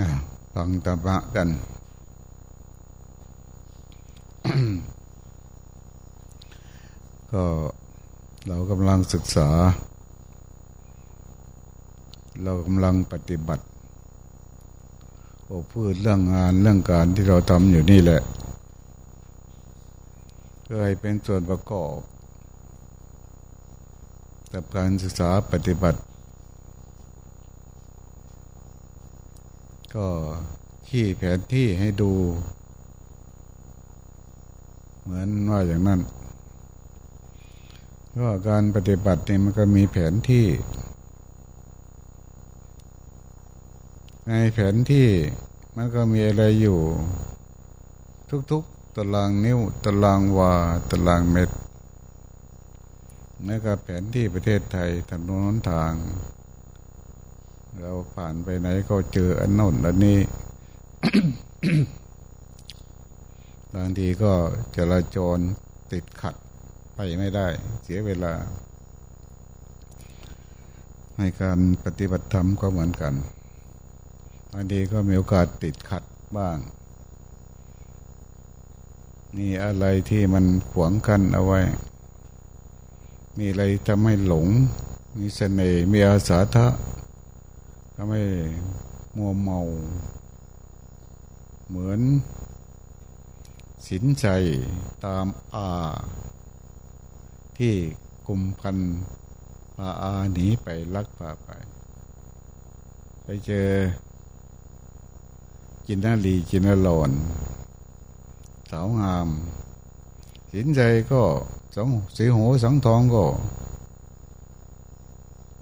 อ่าฟังธรรมะกัน ก็เรากำลังศึกษา เรากำลังปฏิบัติโอ้พูดเรื่องงานเรื่องการที่เราทำอยู่นี่แหละเพื่อให้เป็นส่วนประกอบกับการศึกษาปฏิบัติ ก็ ที่แผนที่ให้ดู เหมือนว่าอย่างนั้นก็การปฏิบัติเนี่ยมันก็มีแผนที่ ในแผนที่มันก็มีอะไรอยู่ ทุกๆตารางนิ้วตารางวาตารางเม็ดนั่นก็แผนที่ประเทศไทยถนนทาง เราผ่านไปไหนก็เจออันโน้นอันนี้ บางทีก็จราจรติดขัดไปไม่ได้ เสียเวลา ในการปฏิบัติธรรมก็เหมือนกันบางทีก็มีโอกาสติดขัดบ้างมีอะไรที่มันขวางกันเอาไว้ มีอะไรทำให้หลง มีเสน่ห์มีอาสาทะทำให้มัวเมา เหมือน สินใจตามอาที่กุมพันพาอาหนีไปลักพาไป ไปเจอ จินนาลีจินนาลอนสาวงาม สินใจก็สองสีหูสังทองก็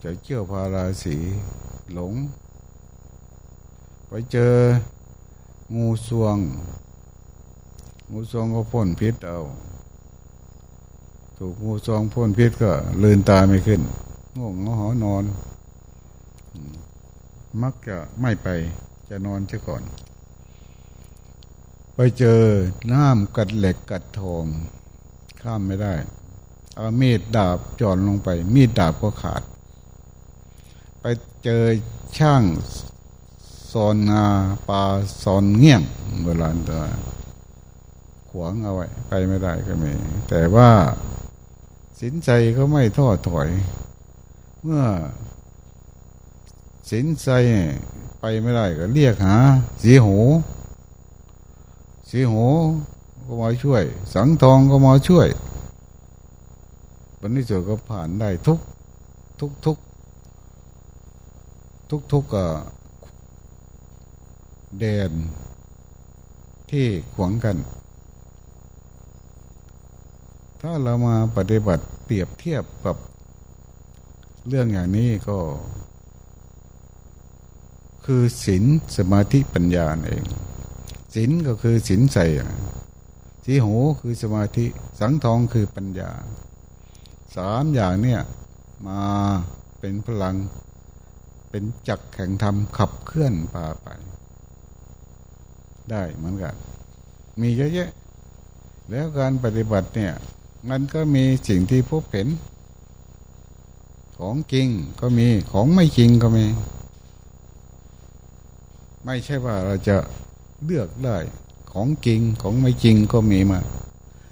จะเชื่อพาราสีหลง ไปเจอ งูสวง งูสวงก็พ่นพิษเอา ถูกงูสวงพ่นพิษก็ลืนตาไม่ขึ้นง่วงงหอนอน มักจะไม่ไปจะนอนเสียก่อน ไปเจอน้ำกัดเหล็กกัดทองข้ามไม่ได้เอามีดดาบจอนลงไป มีดดาบก็ขาด ไปเจอช่าง ซอนงาปลาซอนเงี้ยงโบราณตัวขวางเอาไว้ไปไม่ได้ก็มี แต่ว่าสินใจก็ไม่ท้อถอย เมื่อ สินใจไปไม่ได้ก็เรียกหา สีหู สีหูก็มาช่วย สังทองก็มาช่วยวันนี้เจอก็ผ่านได้ทุก ทุกทุกทุกทุกก็ แดนที่ขวางกัน ถ้าเรามาปฏิบัติเปรียบเทียบกับเรื่องอย่างนี้ก็ คือศีลสมาธิปัญญาเองศีลก็คือศีลใส่สีหูคือสมาธิ สังทองคือปัญญา สามอย่างเนี่ยมาเป็นพลังเป็นจักแข่งธรรมขับเคลื่อนพาไป ได้เหมือนกัน มีเยอะแยะ แล้วการปฏิบัติเนี่ย มันก็มีสิ่งที่พบเห็น ของจริงก็มีของไม่จริงก็มี ไม่ใช่ว่าเราจะเลือกได้ ของจริงของไม่จริงก็มีมา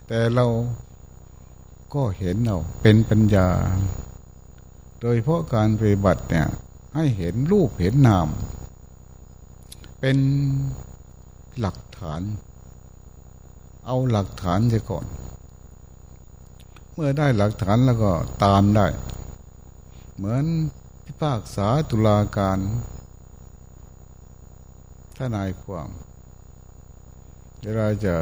แต่เราก็เห็นเราเป็นปัญญา โดยเพราะการปฏิบัติเนี่ยให้เห็นรูปเห็นนาม เป็น หลักฐาน เอาหลักฐานเสียก่อน เมื่อได้หลักฐานแล้วก็ตามได้ เหมือนพิพากษาตุลาการทนายความเวลาจะ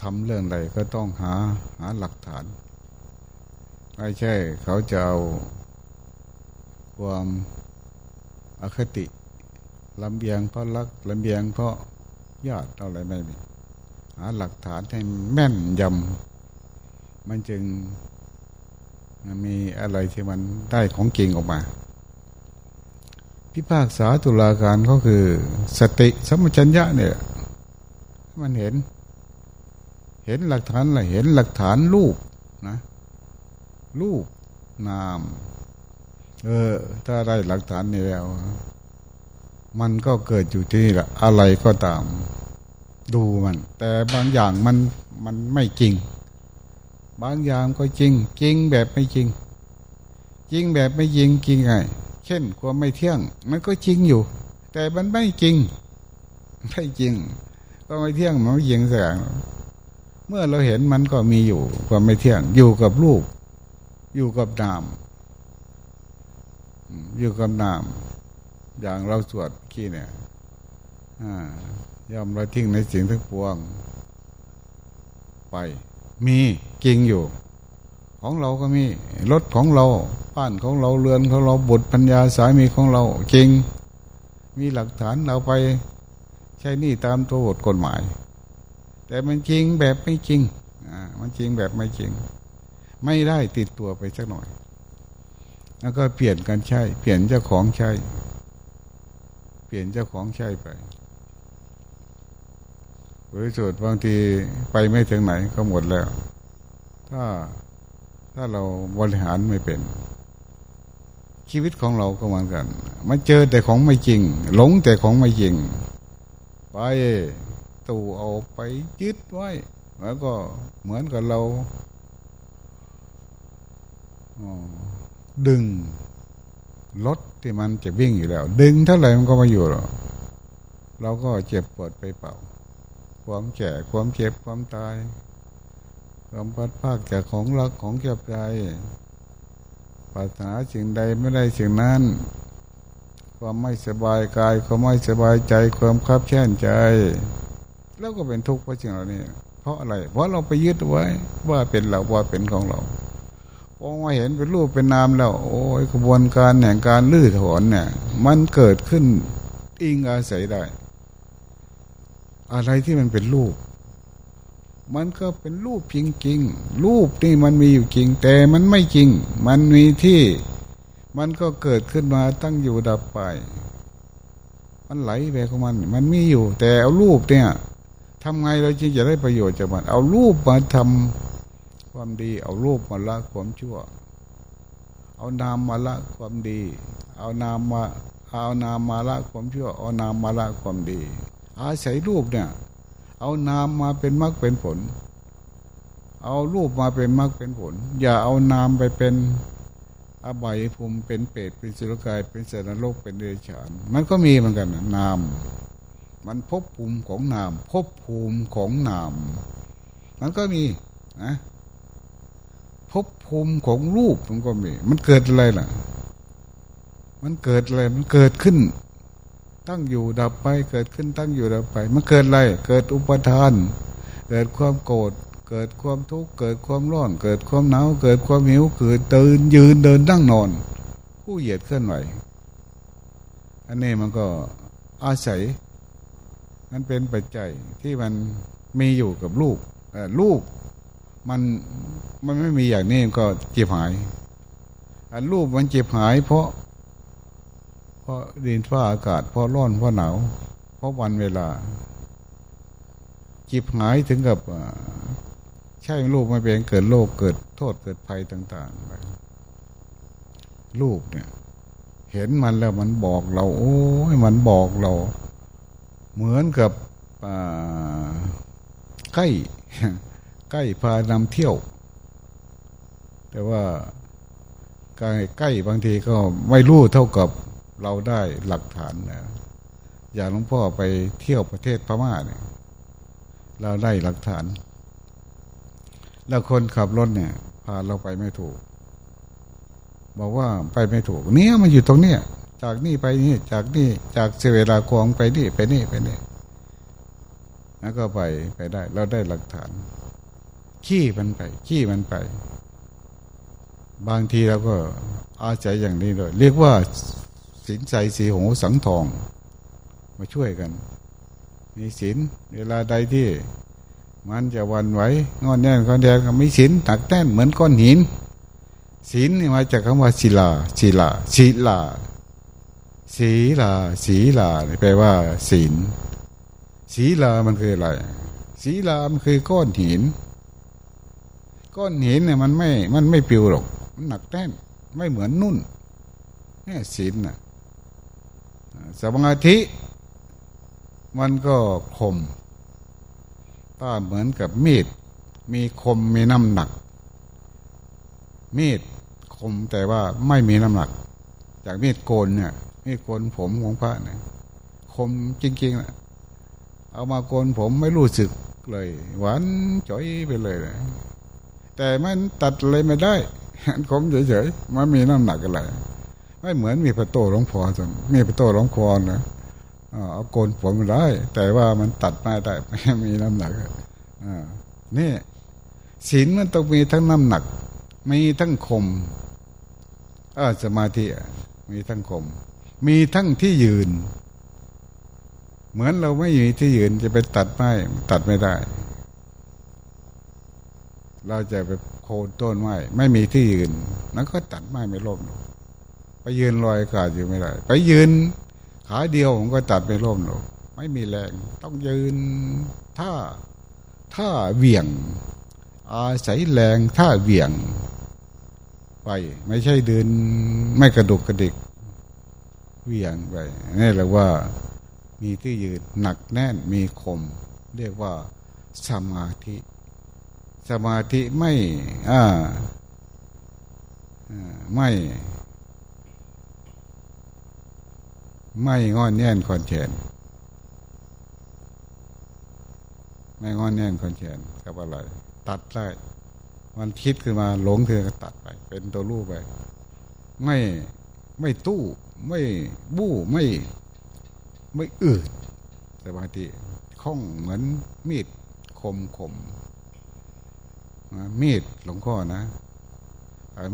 ทำเรื่องใดก็ต้องหาหาหลักฐาน ไม่ใช่เขาจะเอาความอคติ ลำเบียงเพราะรักลำเบียงเพราะญาติอะไรไม่มีหาหลักฐานให้แม่นยำมันจึงมีอะไรที่มันได้ของจริงออกมา พิพากษาตุลาการก็คือ สติสัมัชัญญะเนี่ย มันเห็น เห็นหลักฐานอะไรเห็นหลักฐานรูปนะรูปนาม เออ ถ้าได้หลักฐานนี่แล้ว มันก็เกิดอยู่ที่ละอะไรก็ตาม ดูมัน แต่บางอย่างมันมันไม่จริง บางอย่างก็จริง จริงแบบไม่จริง จริงแบบไม่จริงจริงไง เช่นความไม่เที่ยง มันก็จริงอยู่ แต่มันไม่จริงไม่จริง ก็ไม่เที่ยงมันไม่จริงแสงเมื่อเราเห็นมันก็มีอยู่ความไม่เที่ยง อยู่กับรูปอยู่กับนาม อยู่กับนาม อย่างเราสวดขี้เนี่ยย่อมเราทิ้งในสิ่งทั้งปวง ไป มีจริงอยู่ ของเราก็มีรถของเราบ้านของเราเรือนของเราบุตรปัญญาสามีของเราจริง มีหลักฐานเราไปใช้นี่ตามตัวบทกฎหมาย แต่มันจริงแบบไม่จริงอ่ามันจริงแบบไม่จริง ไม่ได้ติดตัวไปสักหน่อย แล้วก็เปลี่ยนกันใช้ เปลี่ยนเจ้าของใช้ เปลี่ยนเจ้าของใช้ไปบริสุทธิ์บางทีไปไม่ถึงไหนก็หมดแล้ว ถ้าถ้าเราบริหารไม่เป็น ชีวิตของเราก็เหมือนกันมันเจอแต่ของไม่จริง หลงแต่ของไม่จริง ไปตู่เอาไปยึดไว้ แล้วก็เหมือนกับเราดึง รถที่มันจะวิ่งอยู่แล้ว ดึงเท่าไหร่มันก็มาอยู่หรอเราก็เจ็บปวดไปเปล่า ความแก่ความเจ็บความตาย ความพัดภาคจากของรักของเก็บใจปรารถนาสิ่งใดไม่ได้สิ่งนั้น ความไม่สบายกาย ความไม่สบายใจ ความคับแค้นใจ แล้วก็เป็นทุกข์เพราะสิ่งเหล่านี้เพราะอะไร เพราะเราไปยึดไว้ว่าเป็นเราว่าเป็นของเรา พอมาเห็นเป็นรูปเป็นนามแล้ว โอ้ยกระบวนการแห่งการลื้อถอนเนี่ย มันเกิดขึ้นอิงอาศัยได้ อะไรที่มันเป็นรูป มันก็เป็นรูปจริงๆ รูปนี่มันมีอยู่จริง แต่มันไม่จริง มันมีที่ มันก็เกิดขึ้นมาตั้งอยู่ดับไป มันไหลไปของมัน มันมีอยู่ แต่เอารูปเนี่ยทำไงเราจึงจะได้ประโยชน์จากมัน เอารูปมาทำ ความดี เอารูปมาละความชั่ว เอานามมาละความดี เอานามมาเอานามมาละความชั่ว เอานามมาละความดี อาศัยรูปเนี่ย เอานามมาเป็นมรรคเป็นผล เอารูปมาเป็นมรรคเป็นผล อย่าเอานามไปเป็นอบายภูมิเป็นเปรตเป็นสุรกายเป็นเสนโลกเป็นเดชาน มันก็มีเหมือนกันนาม มันพบภูมิของนามพบภูมิของนาม มันก็มีนะ ภพภูมิของรูปมันก็มี มันเกิดอะไรล่ะ มันเกิดอะไร มันเกิดขึ้น ตั้งอยู่ดับไป เกิดขึ้นตั้งอยู่ดับไป มันเกิดอะไร เกิดอุปทาน เกิดความโกรธ เกิดความทุกข์ เกิดความร้อน เกิดความหนาว เกิดความหิว เกิดตื่นยืนเดินนั่งนอน ผู้เหยียดเคลื่อนไหว อันนี้มันก็อาศัย มันเป็นปัจจัยที่มันมีอยู่กับลูกลูก มันมันไม่มีอย่างนี้ก็เจ็บหายอันรูปมันเจ็บหาย เพราะ เพราะดินฟ้าอากาศ เพราะร้อนเพราะหนาว เพราะวันเวลาเจิบหายถึงกับใช่ลูกไม่เป็นเกิดโรคเกิดโทษเกิดภัยต่างๆไปลูกเนี่ย เห็นมันแล้วมันบอกเรา โอ้ยมันบอกเรา เหมือนกับใกล้ ใกล้พานำเที่ยว แต่ว่าการใกล้บางทีก็ไม่รู้เท่ากับเราได้หลักฐานนะอย่างหลวงพ่อไปเที่ยวประเทศพม่าเนี่ย เราได้หลักฐาน แล้วคนขับรถเนี่ย พาเราไปไม่ถูก บอกว่าไปไม่ถูก เนี้ยมันอยู่ตรงเนี้ยจากนี่ไปนี่จากนี่จากเสเวลากองไปนี่ไปนี่ไปนี่แล้วก็ไปไปได้ เราได้หลักฐาน ขี้มันไป ขี้มันไป บางทีเราก็อาศัยอย่างนี้เลยเรียกว่าสินใจสีหูสังทอง มาช่วยกัน มีสินเวลาใดที่ มันจะวันไหวงอนแน่นก้อนแดงก็ไมีสินตักแน่นเหมือนก้อนหินศีลนี่มาจากคำว่าศิลาศิลาศิลาศีลาศีลาแปลว่าศีลศีลามันคืออะไรศีลามันคือก้อนหิน ก้อนหินเนี่ยมันไม่มันไม่ปิวหรอกมันหนักแน่นไม่เหมือนนุ่นนี่ศีลนะสมาธิมันก็คมถ้าเหมือนกับมีด มีคมมีน้ำหนัก มีดคมแต่ว่าไม่มีน้ำหนัก จากมีดโกนเนี่ย มีดโกนผมของพระเนี่ยคมจริงๆนะเอามาโกนผมไม่รู้สึกเลย หวานจ่อยไปเลยนะ แต่มันตัดเลยไม่ได้คมเฉยๆมันมีน้ำหนักอะไรไม่เหมือนมีประตูหลวงพ่อจนมีประตูหลวงพ่อนะเอาโกนผมได้ แต่ว่ามันตัดไม่ได้ไม่มีน้ำหนักอ่านี่ศีลมันต้องมีทั้งน้ำหนัก มีทั้งคมเออสมาธิมีทั้งคม มีทั้งที่ยืน เหมือนเราไม่มีที่ยืนจะไปตัดไม้ตัดไม่ได้ เราจะไปโคนต้นไม้ไม่มีที่ยืนนั้นก็ตัดไม้ไม่ล่มไปยืนลอยอากาศอยู่ไม่ได้ ไปยืนขาเดียวผมก็ตัดไม่ล่มหรอกไม่มีแรง ต้องยืนท่าท่าเวี่ยง อาศัยแรงท่าเวี่ยง ไป ไม่ใช่เดิน ไม่กระดุกกระดิกเวี่ยงไปนี่แหละว่ามีที่ยืนหนักแน่นมีคม เรียกว่าสมาธิ สมาธิไม่อ่าไม่ไม่งอนแน่นคอนเชนไม่งอนแน่นคอนเชนกับอะไร ตัดได้มันคิดขึ้นมาหลงเธอก็ตัดไป เป็นตัวรูปไป ไม่ไม่ตู้ ไม่บู้ไม่ ไม่อืดสมาธิคล่องเหมือนมีดคมคม มีดหลวงพ่อนะ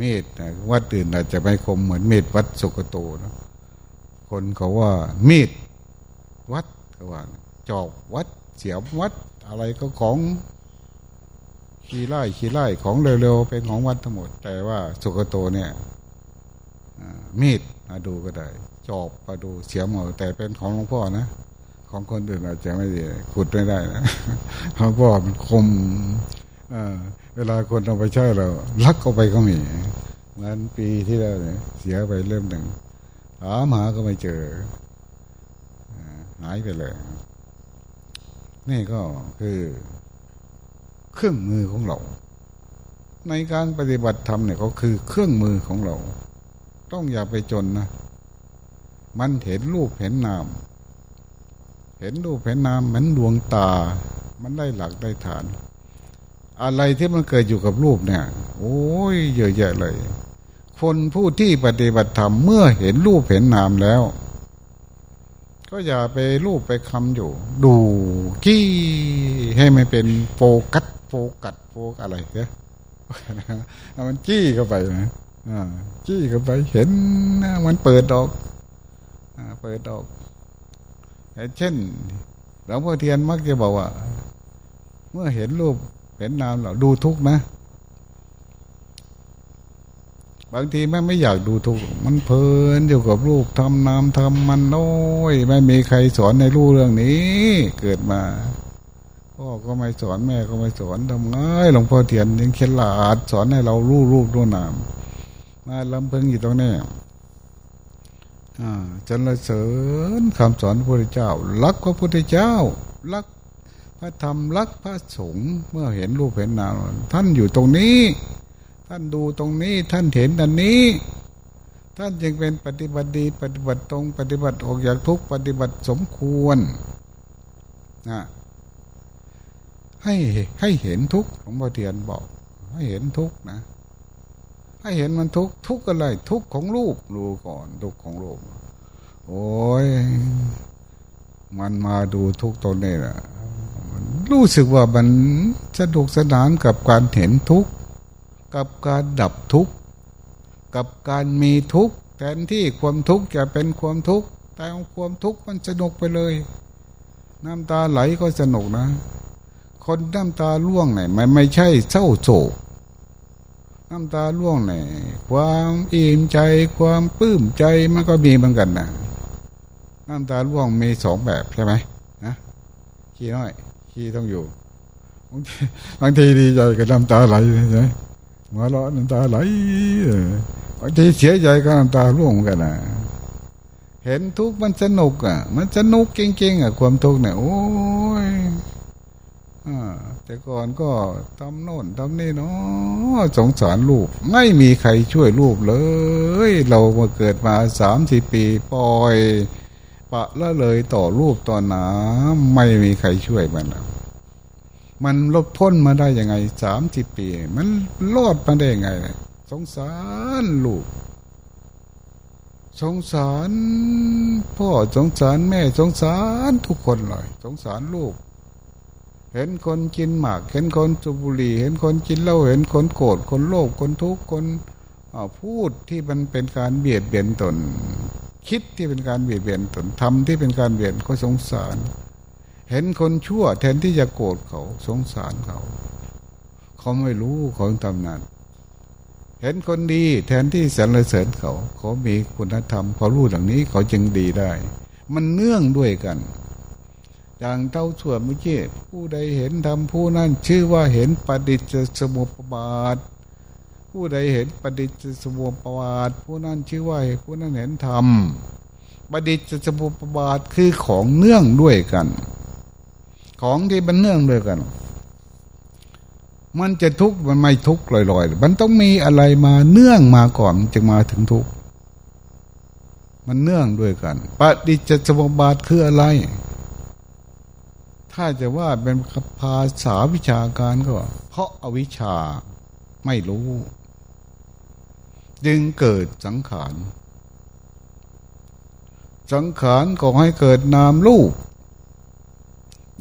มีดวัดอื่นอาจจะไม่คมเหมือนมีดวัดสุกโตนะคนเขาว่ามีดวัดเขาว่าจอบวัดเสียบวัดอะไรก็ของขี้ไล่ขี้ไล่ของเร็วๆเป็นของวัดทั้งหมด แต่ว่าสุกโตเนี่ยมีดมาดูก็ได้ จอบมาดูเสียหมดแต่เป็นของหลวงพ่อนะของคนอื่นอาจจะไม่ดีขุดไม่ได้นะหลวงพ่อมันคม เวลาคนเอาไปใช้เราลักเอาไปก็มีเหมือนปีที่แล้วเนี่ยเสียไปเริ่มหนึ่งหาหมาก็ไม่เจอหายไปเลย นี่ก็คือเครื่องมือของเรา ในการปฏิบัติธรรมเนี่ยก็คือเครื่องมือของเรา ต้องอย่าไปจนนะ มันเห็นรูปเห็นนาม เห็นรูปเห็นนามเหมือนดวงตา มันได้หลักได้ฐาน อะไรที่มันเกิดอยู่กับรูปเนี่ย โอ้ยเยอะแยะเลย คนผู้ที่ปฏิบัติธรรมเมื่อเห็นรูปเห็นนามแล้ว ก็อย่าไปรูปไปคำอยู่ ดูกี้ให้มันเป็นโฟกัสโฟกัสโฟกอะไรเนี่ยมันจี้เข้าไปนะจี้เข้าไปเห็นมันเปิดดอกเปิดดอกเช่นหลวงพ่อเทียนมักจะบอกว่า เมื่อเห็นรูป เห็นนามเราดูทุกนะ บางทีแม่ไม่อยากดูทุกมันเพลินอยู่กับรูปทำนามทำมันโอ้ยไม่มีใครสอนในรู้เรื่องนี้ เกิดมาพ่อก็ไม่สอนแม่ก็ไม่สอนทำไงหลวงพ่อเทียนยังเคลาดสอนให้เรารู้รูปรู้นามมาลำเพิงอยู่ตรงนี้จนละเสริญคำสอนพระพุทธเจ้า รักพระพุทธเจ้า รัก พระธรรมรักพระสงฆ์เมื่อเห็นรูปเห็นนามท่านอยู่ตรงนี้ ท่านดูตรงนี้ท่านเห็นอันนี้ ท่านจึงเป็นปฏิบัติดี ปฏิบัติตรง ปฏิบัติออกจากทุกปฏิบัติสมควรนะให้ให้เห็นทุกหลวงพ่อเทียนบอก ให้เห็นทุกนะ ให้เห็นมันทุกทุกอะไร ทุกของลูกดูก่อนทุกของลูกโอ้ยมันมาดูทุกตนนี้แหละ รู้สึกว่ามันสนุกสนานกับการเห็นทุกข์กับการดับทุกข์กับการมีทุกข์แทนที่ความทุกข์จะเป็นความทุกข์แต่ความทุกข์มันสนุกไปเลย น้ำตาไหลก็สนุกนะ คนน้ำตาล่วงไหนมันไม่ใช่เศร้าโศกน้ำตาล่วงไหนความอิ่มใจความปลื้มใจมันก็มีเหมือนกันนะน้ำตาล่วงมีสองแบบใช่ไหมนะขี้น้อย ขี้ต้องอยู่บางทีดีใจกับน้ำตาไหลใช่หมหัวเราะน้ำตาไหลบางทีเสียใจก็น้ำตาร่วงกันนะเห็นทุกข์มันสนุกอะ มันสนุกเก่งๆอะ ความทุกข์เนี่ยโอ้ยแต่ก่อนก็ทำโน่นทำนี่เนาะสงสารลูก ไม่มีใครช่วยลูกเลย เรามาเกิดมาสามสี่ปีปล่อย ปะละเลยต่อลูกต่อหนาไม่มีใครช่วยมัน มันลดพ้นมาได้ยังไงสามสิบปี มันรอดมาได้ยังไง สงสารลูก สงสารพ่อสงสารแม่สงสารทุกคนเลยสงสารลูก เห็นคนกินหมาก เห็นคนจุบุรีเห็นคนกินเหล้าเห็นคนโกรธคนโลภคนทุกข์คนพูดที่มันเป็นการเบียดเบียนตน คิดที่เป็นการเบียดเบียนตนทำที่เป็นการเบียดก็สงสาร เห็นคนชั่วแทนที่จะโกรธเขาสงสารเขา เขาไม่รู้เขาทำนั้น เห็นคนดีแทนที่สรรเสริญเขา เขามีคุณธรรมเขารู้อย่างนี้เขาจึงดีได้ มันเนื่องด้วยกัน อย่างเต้าส่วนเมื่อกี้ผู้ใดเห็นธรรมผู้นั้นชื่อว่าเห็นปฏิจจสมุปบาท ผู้ใดเห็นปฏิจจสมุปบาท ผู้นั้นชื่อว่าผู้นั้นเห็นธรรมปฏิจจสมุปบาทคือของเนื่องด้วยกัน ของที่มันเนื่องด้วยกัน มันจะทุกข์มันไม่ทุกข์ลอยๆ มันต้องมีอะไรมาเนื่องมาก่อนจึงมาถึงทุกข์ มันเนื่องด้วยกันปฏิจจสมุปบาทคืออะไร ถ้าจะว่าเป็นภาษาวิชาการก็ เพราะอาวิชชาไม่รู้ จึงเกิดสังขารสังขารก่อให้เกิดนามรูป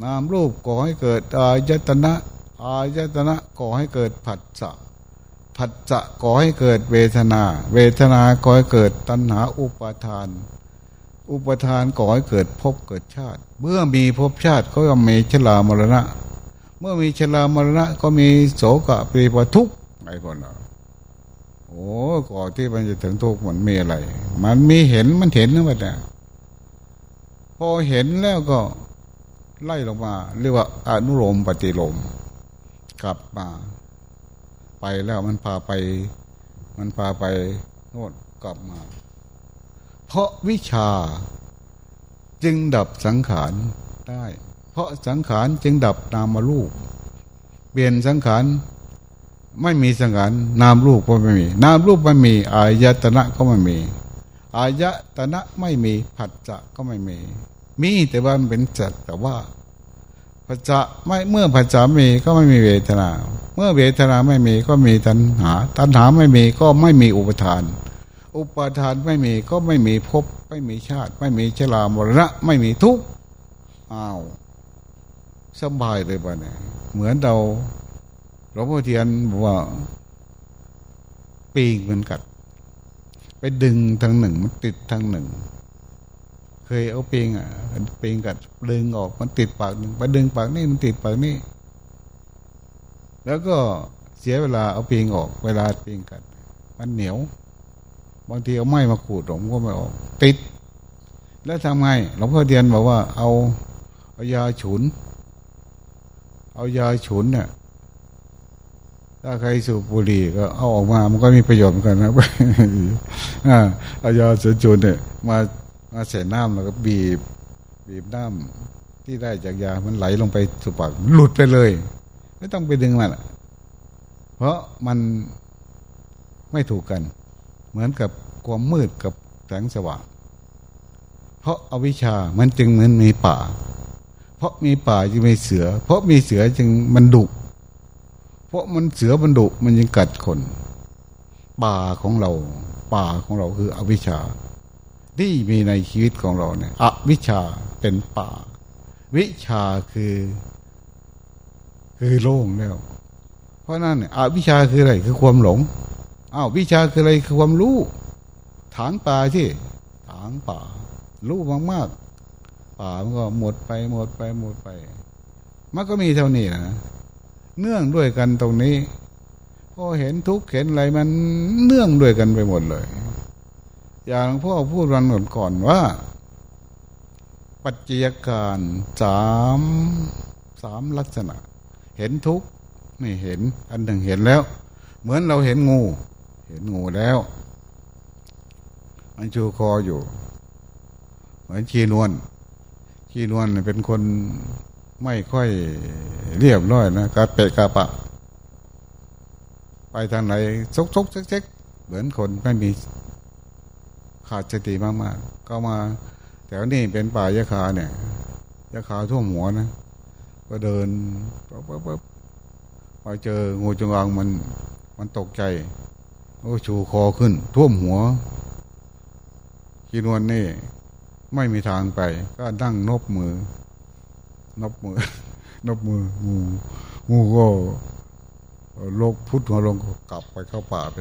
นามรูปก่อให้เกิดอายตนะ อายตนะก่อให้เกิดผัสสะผัสสะก่อให้เกิดเวทนา เวทนาก่อให้เกิดตัณหาอุปาทาน อุปทานก่อให้เกิดภพเกิดชาติ เมื่อมีภพชาติก็ย่อมมีชรามรณะ เมื่อมีชรามรณะก็มีโสกะปีปทุกไอ้คนเราโอ้ก่อที่มันจะถึงทุกข์มันมีอะไร มันมีเห็นมันเห็นนะมันเนี่ยพอเห็นแล้วก็ ไล่ลงมาเรียกว่าอนุโลมปฏิโลมกลับมา ไปแล้วมันพาไป มันพาไปโน่นกลับมา เพราะวิชาจึงดับสังขารได้ เพราะสังขารจึงดับนามรูปเปลี่ยนสังขารไม่มีสังขารนามรูปก็ไม่มี นามรูปไม่มีอายตนะก็ไม่มี อายตนะไม่มีผัสสะก็ไม่มี มีแต่ว่ามันเป็นจัดแต่ว่าผัสสะไม่เมื่อผัสสะมีก็ไม่มีเวทนา เมื่อเวทนาไม่มีก็มีตัณหา ตัณหาไม่มีก็ไม่มีอุปทาน อุปทานไม่มีก็ไม่มีภพไม่มีชาติ ไม่มีชรามรณะไม่มีทุกข์อ้าวสบายเลยบ้านี่เหมือนเราหลวงพ่อเทียนบอกว่าปีกมันกัด ไปดึงทางหนึ่งมันติดทางหนึ่ง เคยเอาปีงอะปีงกัดดึงออกมันติดปากหนึ่งไปดึงปากนี่มันติดปากนี่ แล้วก็เสียเวลาเอาปีงออก เวลาปีงกัด มันเหนียว บางทีเอาไม้มาขูดผมก็ไม่ออก ติด แล้วทำไงหลวงพ่อเดียนบอกว่าเอาเอายาฉุน เอายาฉุนเนี่ยถ้าใครสูบบุหรี่ก็เอาออกมา มันก็มีประโยชน์เหมือนกันนะเอายาฉุนเนี่ยมา มาใส่น้ำแล้วก็บีบ บีบน้ำที่ได้จากยามันไหลลงไปสุปากหลุดไปเลย ไม่ต้องไปดึงมันเพราะมันไม่ถูกกัน เหมือนกับความมืดกับแสงสว่าง เพราะอาวิชามันจึงเหมือนมีป่า เพราะมีป่าจึงมีเสือ เพราะมีเสือจึงมันดุเพราะมันเสือมันดุมันยังกัดคน ป่าของเรา ป่าของเราคืออวิชชา ที่มีในชีวิตของเราเนี่ยอวิชชาเป็นป่า วิชาคือ คือโล่งแล้ว เพราะนั่นอวิชาคืออะไรคือความหลงอ้าววิชาคืออะไรคือความรู้ถางป่าที่ถางป่า รู้มากมากป่ามันก็หมดไปหมดไปหมดไป มันก็มีเท่านี้นะเนื่องด้วยกันตรงนี้พอเห็นทุกข์เห็นอะไรมันเนื่องด้วยกันไปหมดเลย อย่างพ่อพูดวันก่อนก่อนว่า ปัจจัยการสามสามลักษณะ เห็นทุกข์ไม่เห็น อันหนึ่งเห็นแล้ว เหมือนเราเห็นงู เห็นงูแล้ว มันชูคออยู่ เหมือนชีนวลชีนวลเป็นคนไม่ค่อยเรียบร้อยนะกาเปะกาปะ ไปทางไหนซกซกเช็กเหมือนคนไม่มี ขาดสติมากๆ ก็มาแถวนี้เป็นป่ายะคาเนี่ยยะคาท่วมหัวนะ ก็เดินปั๊บปั๊บปั๊บพอเจองูจงอางมัน มันตกใจโอ้ชูคอขึ้น ท่วมหัวกีนวนนี่ ไม่มีทางไป ก็นั่งนบมือนบมือนบมืองูงูก็โลกพุทธหัวลงก็กลับไปเข้าป่าไป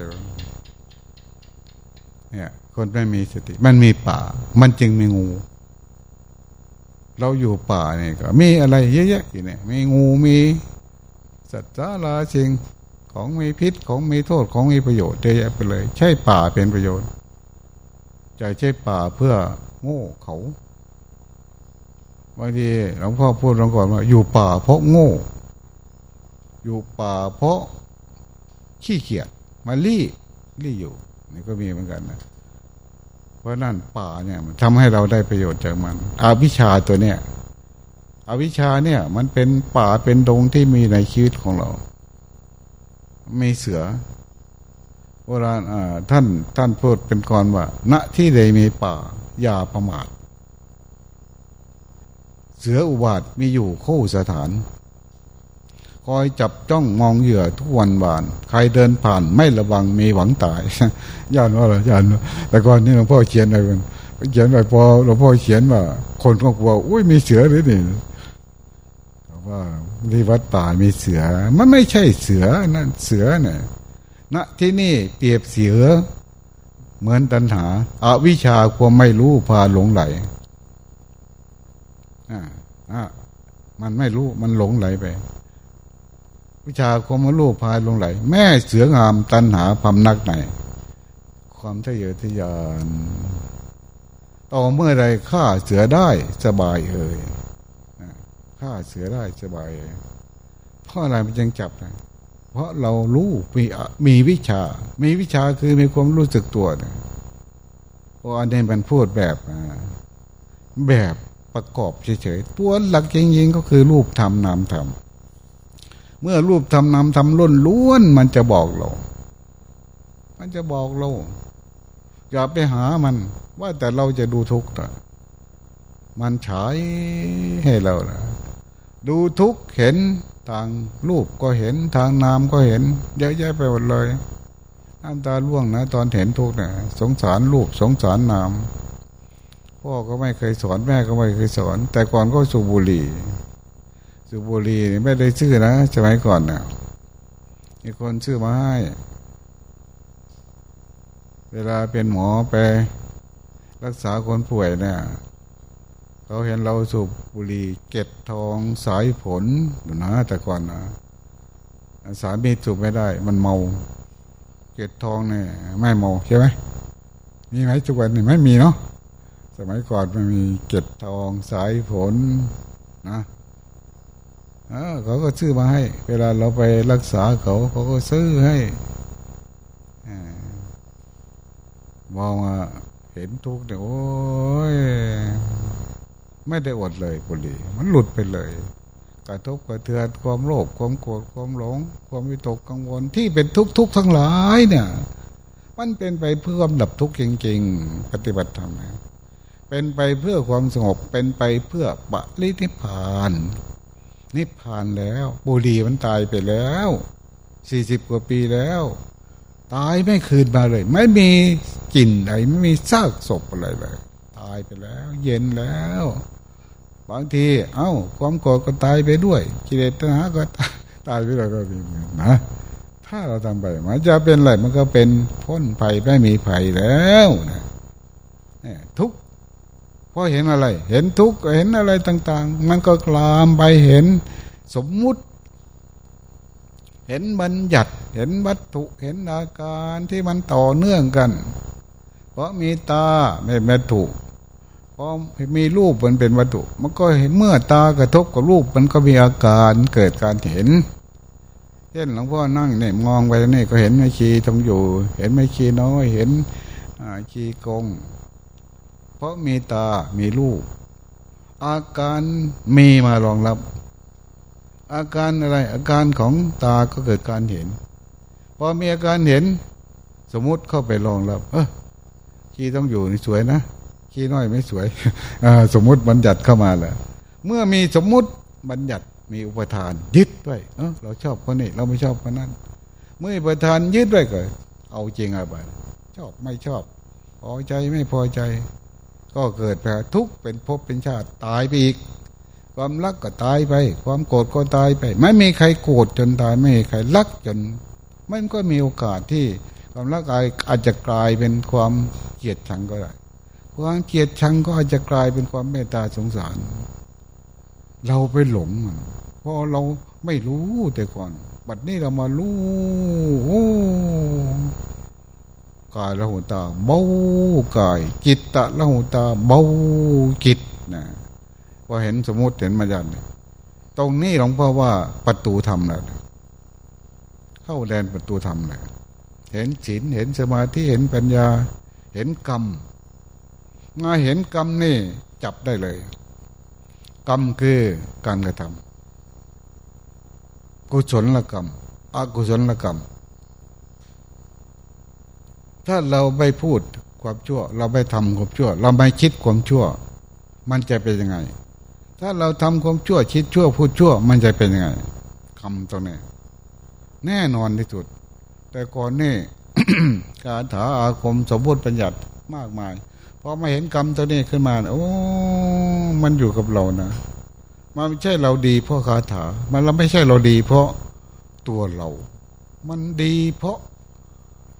เนี่ยคนไม่มีสติ มันมีป่า มันจึงมีงู เราอยู่ป่าเนี่ยก็ มีอะไรเยอะแยะอยู่เนี่ยมีงูมีสัตว์สาราสิ่งของมีพิษของมีโทษของมีประโยชน์เยอะแยะไปเลย ใช่ป่าเป็นประโยชน์จะใช่ป่าเพื่อโง่เขาบางทีหลวงพ่อพูดหลวงก่อนว่า อยู่ป่าเพราะโง่ อยู่ป่าเพราะขี้เกียจมาลี่ลี่อยู่ นี่ก็มีเหมือนกันนะเพราะนั่นป่าเนี่ย มันทำให้เราได้ประโยชน์จากมันอวิชาตัวเนี้ยอวิชาเนี่ย มันเป็นป่าเป็นดงที่มีในชีวิตของเรา มีเสือโบราณท่านท่านพูดเป็นกรว่า ณที่ใดมีป่า อย่าประมาทเสืออุบาทมีอยู่คู่สถาน คอยจับจ้องมองเหยื่อทุกวันวาน ใครเดินผ่านไม่ระวังมีหวังตายย่านว่าอะไรย่านแต่ก่อนนี้หลวงพ่อเขียนอะไรกันเขียนไปพอหลวงพ่อเขียนว่า คนก็กลัวอุ้ยมีเสือหรือนี่ว่าที่วัดป่ามีเสือ มันไม่ใช่เสือนั่นเสือเนี่ยณที่นี่เปรียบเสือ เหมือนตัณหาอาวิชาความไม่รู้พาหลงไหลอ่าอ่ามันไม่รู้มันหลงไหลไป วิชาความรู้พาหลงไหล แม่เสืองามตัณหาพำนักไหน ความทะเยอทะยานต่อเมื่อใดฆ่าเสือได้สบายเอ่ยฆ่าเสือได้สบายเพราะอะไรมันยังจับนะเพราะเรารู้มีมีวิชา มีวิชาคือมีความรู้สึกตัวนะเพราะอันนี้มันพูดแบบแบบประกอบเฉยๆ ตัวหลักจริงๆก็คือรูปธรรมนามธรรม เมื่อรูปธรรมนามธรรมล้นล้วน มันจะบอกเรา มันจะบอกเรา อย่าไปหามัน ว่าแต่เราจะดูทุกข์มันฉายให้เรานะดูทุกข์เห็นทางรูปก็เห็นทางนามก็เห็น เยอะแยะไปหมดเลยน้ำตาล่วงนะ ตอนเห็นทุกเนี่ยสงสารรูปสงสารนามพ่อก็ไม่เคยสอนแม่ก็ไม่เคยสอน แต่ก่อนก็สูบบุหรี่ สูบบุหรี่ไม่ได้ชื่อนะสมัยก่อนเนี่ยมีคนชื่อมาให้ เวลาเป็นหมอไปรักษาคนป่วยเนี่ยเขาเห็นเราสูบบุหรี่เก็บทองสายผลนะแต่ก่อนนะสามีสูบไม่ได้ มันเมา เก็บทองเนี่ยไม่เมาใช่ไหมมีไหมทุกวันนี่ไม่มีเนาะสมัยก่อนมันมีเก็บทองสายผลนะ เขาก็ซื้อมาให้ เวลาเราไปรักษาเขาเขาก็ซื้อให้มองมาเห็นทุกเนี่ยโอ้ยไม่ได้อดเลยบุหรี่มันหลุดไปเลย กระทบกระเทือนความโลภความโกรธความหลง ความวิตกกังวลที่เป็นทุกทุกทั้งหลายเนี่ย มันเป็นไปเพื่อความดับทุกข์จริงๆ ปฏิบัติธรรมเป็นไปเพื่อความสงบเป็นไปเพื่อปรินิพาน นิพพานแล้ว บุรีมันตายไปแล้วสี่สิบกว่าปีแล้ว ตายไม่คืนมาเลย ไม่มีกลิ่นอะไรไม่มีซากศพอะไรเลย ตายไปแล้ว เย็นแล้ว บางที เอา้า ความโกรธก็ตายไปด้วยกิเลสตัณหาก็ตายไปด้วก็มีนะถ้าเราทำไปมันจะเป็นอะไรมันก็เป็นพ้นภัยไม่มีภัยแล้วนะทุก เพอเห็นอะไร เห็นทุกเห็นอะไรต่าง ๆ มันก็กลามไปเห็นสมมุติ เห็นบัญญัติเห็นวัตถุเห็นอาการที่มันต่อเนื่องกัน เพราะมีตาไม่แม่ถูกพอมีรูปมันเป็นวัตถุ มันก็เห็นเมื่อตากระทบกับรูปมันก็มีอาการเกิดการเห็นเช่นหลวงพ่อนั่งเนี่ยมองไปนี่ก็เห็นไม่ชีตรงอยู่ เห็นไม่ชีน้อยเห็นชีกง เพราะมีตา มีลูก อาการมีมารองรับ อาการอะไร อาการของตาก็เกิดการเห็น พอมีอาการเห็น สมมุติเข้าไปรองรับ เออชีต้องอยู่นี่สวยนะชีน้อยไม่สวยสมมุติบัญญัติเข้ามาแหละเมื่อมีสมมุติบัญญัติมีอุปทานยึดไว้เออเราชอบคนนี้เราไม่ชอบคนนั้น เมื่ออุปทานยึดไว้ก็เอาจริงอะไรชอบไม่ชอบพอใจไม่พอใจ ก็เกิดแผลทุกข์เป็นภพเป็นชาติตายไปอีก ความรักก็ตายไป ความโกรธก็ตายไป ไม่มีใครโกรธจนตายไม่มีใครรักจนมันก็มีโอกาสที่ความรักอาจจะกลายเป็นความเกลียดชังก็ได้ความเกลียดชังก็อาจจะกลายเป็นความเมตตาสงสาร เราไปหลงเพราะเราไม่รู้แต่ก่อน บัดนี้เรามารู้ กายละหูตาเบากาย จิตตะละหูตาเบาจิตนะพอเห็นสมมติเห็นมาจันตรงนี้หลวงพ่อว่าประตูธรรมแล้วเข้าแดนประตูธรรมเลยเห็นศีลเห็นสมาธิเห็นปัญญา เห็นกรรมมาเห็นกรรมนี่จับได้เลย กรรมคือการกระทำกุศลกรรมอกุศลกรรม ถ้าเราไม่พูดความชั่ว เราไม่ทำความชั่ว เราไม่คิดความชั่ว มันจะเป็นยังไง ถ้าเราทำความชั่วคิดชั่วพูดชั่ว มันจะเป็นยังไงคำตรงนี้แน่นอนที่สุด แต่ก่อนนี่การถาอาคมสมบูรณ์ปัญญัติมากมายพอมาเห็นกรรมตัวนี้ขึ้นมาโอ้มันอยู่กับเรานะมันไม่ใช่เราดีเพราะคาถา มันเราไม่ใช่เราดีเพราะตัวเรา มันดีเพราะ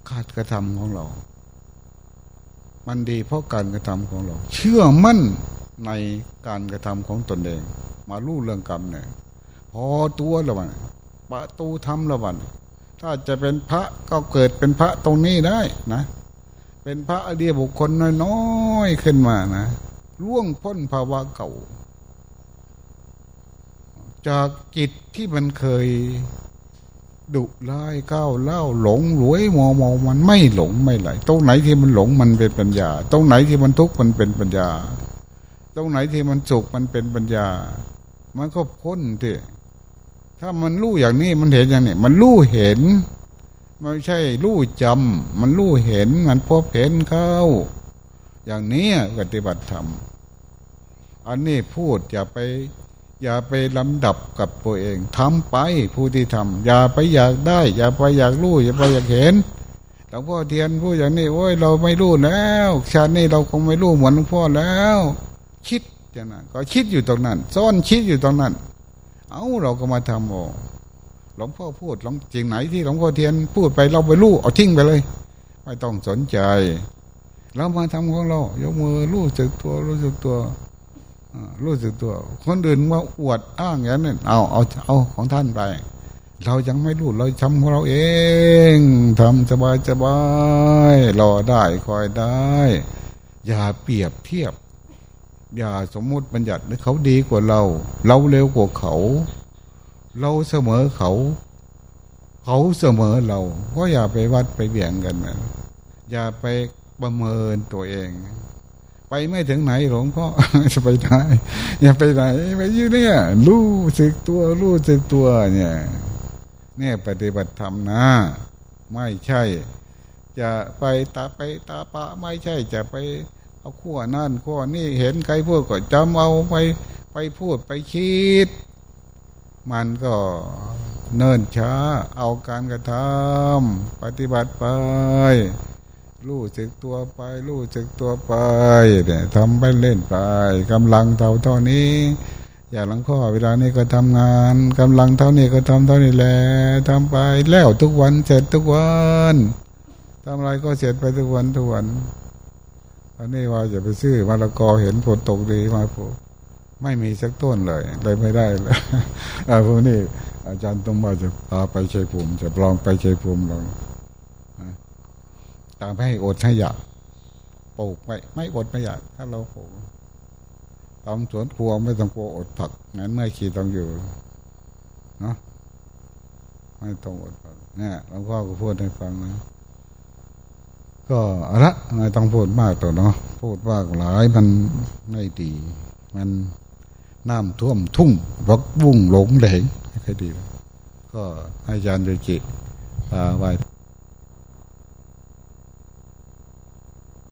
การกระทำของเรา มันดีเพราะการกระทำของเรา เชื่อมั่นในการกระทำของตนเอง มาลู่เรื่องกรรมเนี่ยพอตัวละวันประตูทำละวัน ถ้าจะเป็นพระก็เกิดเป็นพระตรงนี้ได้นะ เป็นพระอริยบุคคลน้อยๆขึ้นมานะล่วงพ้นภาวะเก่า จากจิตที่มันเคย ดุร้ายก้าวเล่าหลงรวยมอมอมันไม่หลงไม่ไหลตรงไหนที่มันหลงมันเป็นปัญญา ตรงไหนที่มันทุกข์มันเป็นปัญญา ตรงไหนที่มันสุขมันเป็นปัญญา มันก็พ้นที่ถ้ามันรู้อย่างนี้มันเห็นอย่างนี้มันรู้เห็นไม่ใช่รู้จำมันรู้เห็นมันพบเห็นเข้า อย่างนี้ปฏิบัติธรรมอันนี้พูดอย่าไป อย่าไปลำดับกับตัวเองทำไปผู้ที่ทำอย่าไปอยากได้ อย่าไปอยากรู้ อย่าไปอยากเห็นหลวงพ่อเทียนพูดอย่างนี้โอ้ยเราไม่รู้แล้วชาตินี้เราคงไม่รู้เหมือนหลวงพ่อแล้ว คิดอย่างนั้นก็คิดอยู่ตรงนั้นซ่อนคิดอยู่ตรงนั้น เอาเราก็มาทำโอ้หลวงพ่อพูดหลวงจริงไหนที่หลวงพ่อเทียนพูดไปเราไปรู้เอาทิ้งไปเลย ไม่ต้องสนใจ เรามาทำของเรายกมือรู้สึกตัวรู้สึกตัว รู้สึกตัว คนอื่นมาอวดอ้างอย่างนั้นเอาเอาเอาของท่านไป เรายังไม่รู้เราทำของเราเองทำสบายสบายรอได้คอยได้ อย่าเปรียบเทียบ อย่าสมมุติบัญญัติเขาดีกว่าเรา เราเร็วกว่าเขา เราเสมอเขา เขาเสมอเรา ก็อย่าไปวัดไปเบี่ยงกันนะอย่าไปประเมินตัวเอง ไปไม่ถึงไหนหลวงพ่อจะไปไหนอย่าไปไหนไปยืนเนี่ยรู้สึกตัวรู้สึกตัวเนี่ยเนี่ยปฏิบัติธรรมนะ ไม่ใช่ จะไปตาไปตาปะไม่ใช่จะไปเอาขั้วนั่นขั้วนี่เห็นใครพูดก็จำเอาไปไปพูดไปคิด มันก็เนิ่นช้า เอาการกระทำปฏิบัติไป รู้สึกตัวไป รู้สึกตัวไปเนี่ยทำไปเล่นไปกำลังเท่าเท่านี้ อย่างหลวงพ่อเวลานี้ก็ทำงานกำลังเท่านี้ก็ทำเท่านี้แหละทำไปแล้วทุกวันเสร็จทุกวันทำอะไรก็เสร็จไปทุกวันทุกวันอันนี้ว่าจะไปซื้อมะละกอเห็นฝนตกดีมาผูไม่มีสักต้นเลยเลยไม่ได้เลยพวกนี้อาจารย์ต้องมาจะพาไปใช้ภูมิจะลองไปใช้ภูมิลอง ตามให้อดให้อยากปลูกไม่ไม่อดไม่อยากถ้าเราปลูกทำสวนครัวไม่ต้องกลัวอดผักงั้นเมื่อขี่ต้องอยู่เนาะไม่ต้องอดผักเนี่ยหลวงพ่อก็พูดให้ฟังนะก็อาละไม่ต้องพูดมากตัวเนาะพูดมากหลายมันไม่ดี มันน้ำท่วมทุ่งรกบุ้งหลงเหลงไม่ค่อยดี ก็อาจารย์โยจิพาไว้